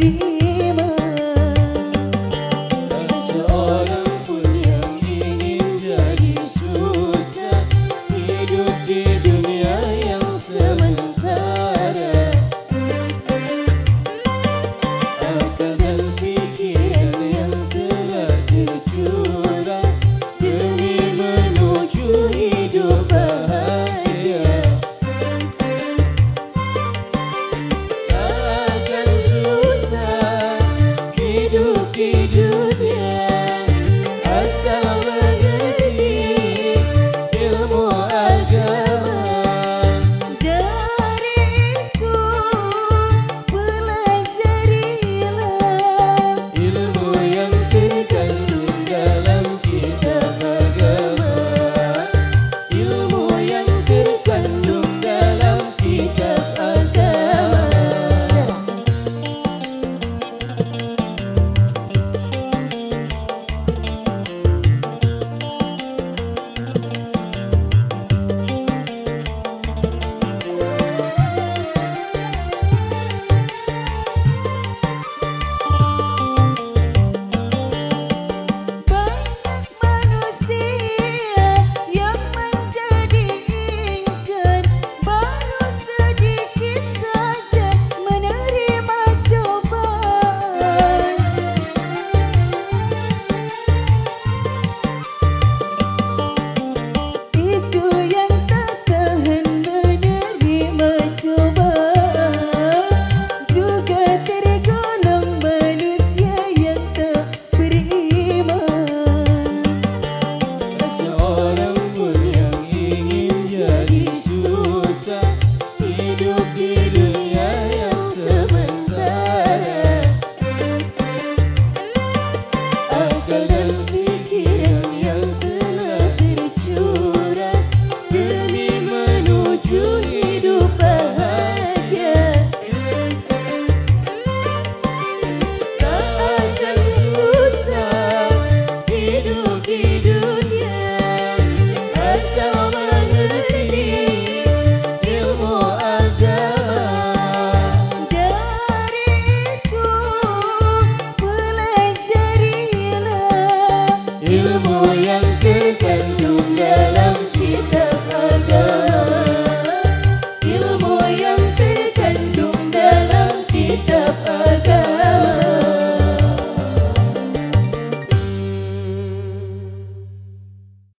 Hare yang